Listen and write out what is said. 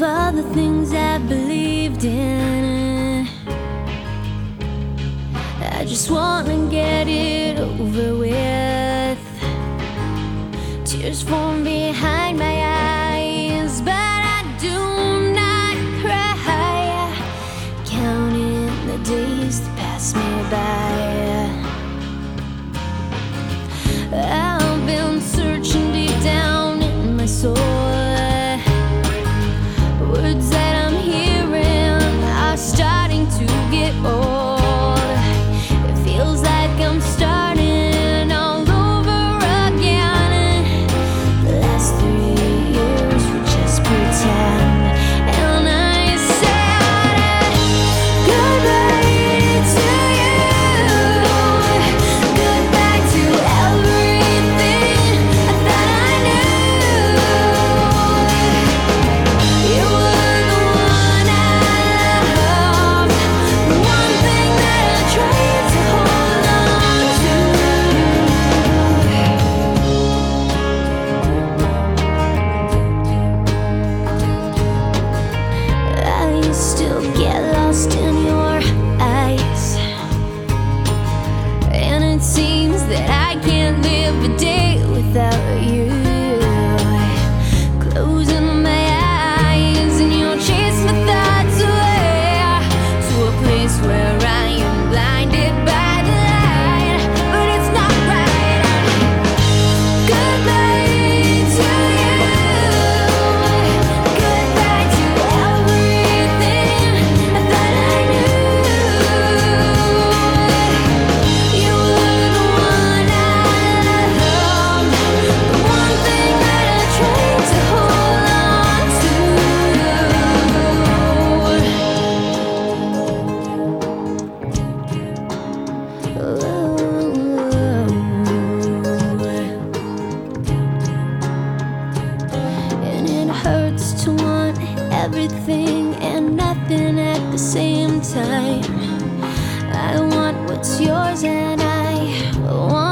of all the things I believed in. I just wanna get it over with. Tears form behind my it seems that I can't live a day without you. everything and nothing at the same time. I want what's yours and I want.